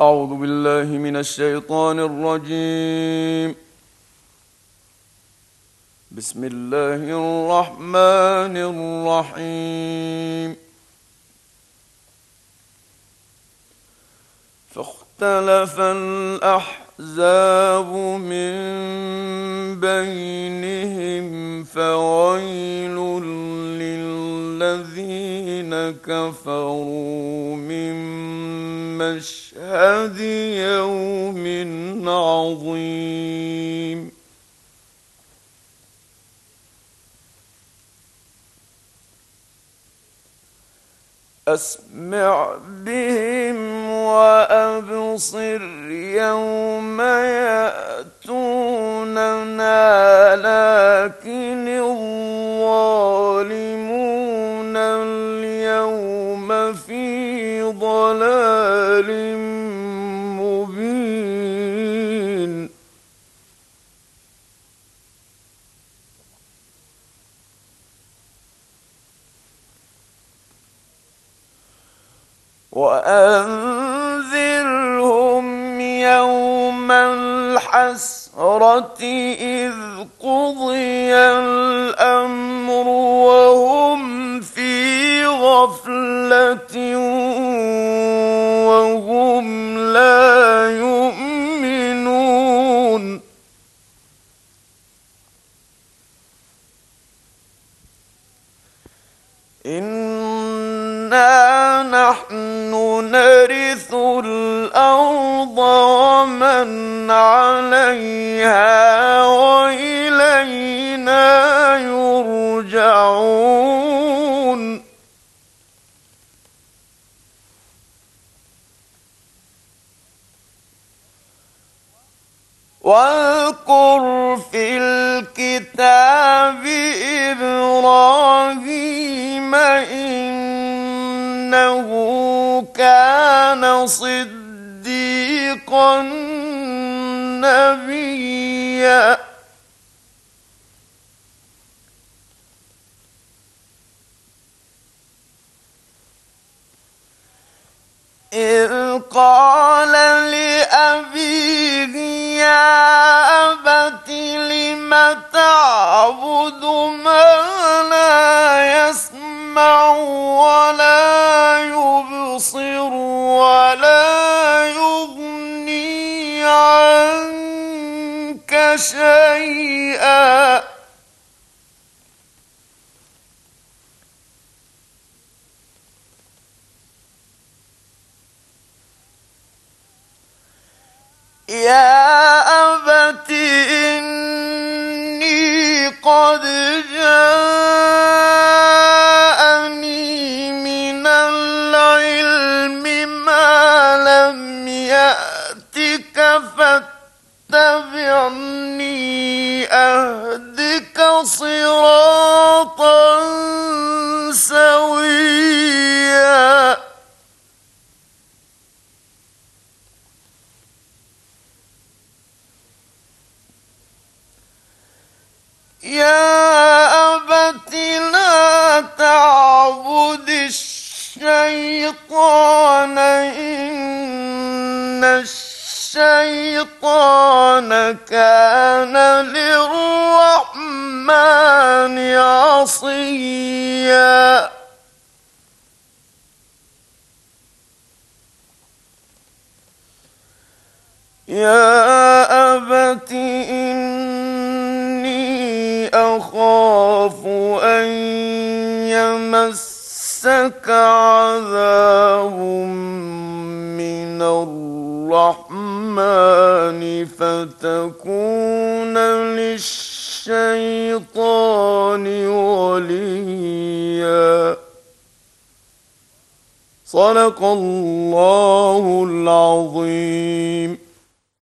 أعوذ بالله من الشيطان الرجيم. بسم الله الرحمن الرحيم. فاختلف الأحزاب من بينهم فويل للذين كفروا من مشهد يوم عظيم. أسمع بهم وأبصر يوم يأتوننا لكن ضلال مبين. وأنذرهم يوم الحسرة إذ قضي الأمر وهم إنا نحن نرث الأرض ومن عليها وإلينا يرجعون واذكر في الكتاب صديقا نبيا قال شيئا. يا أبت إني قد جاءني من العلم ما لم يأتك فاتبعني أهدك صراطا سويا. يا أبت لا تعبد الشيطان إن الشيطان كان للرحمن عصيا. يا أبت إني أخاف أن يمسك عذاب من الرحمن فتكون للشيطان وليا. صدق الله العظيم.